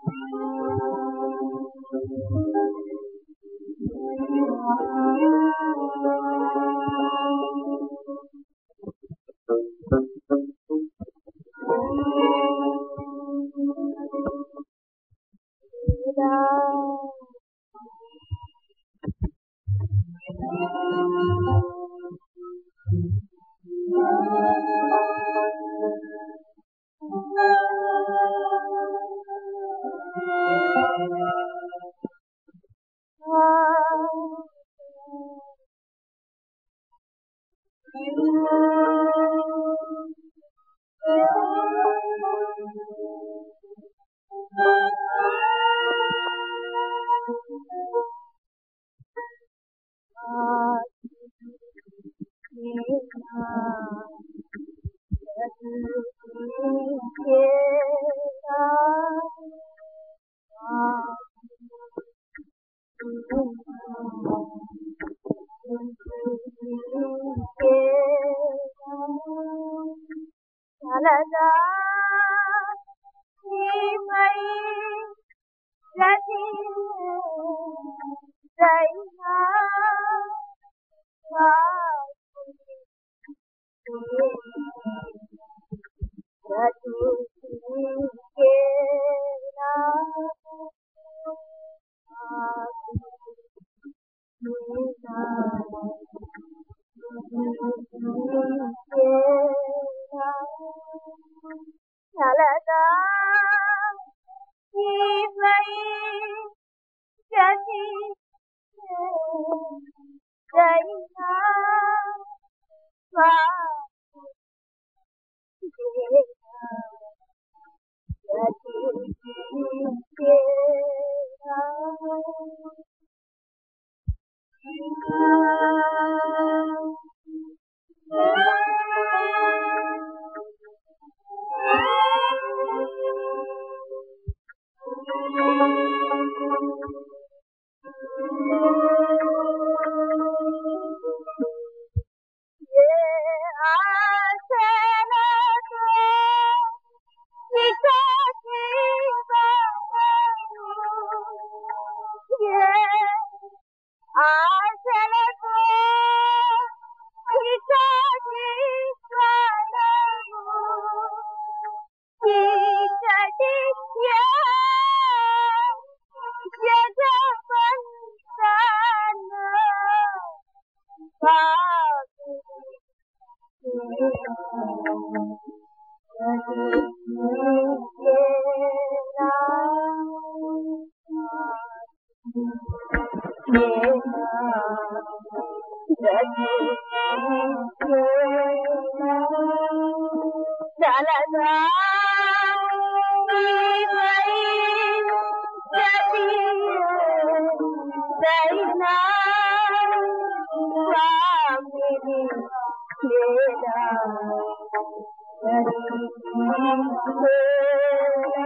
Thank you. Ah, सदा हे मयि रति Música जॾहिं खे चला चई जाम खे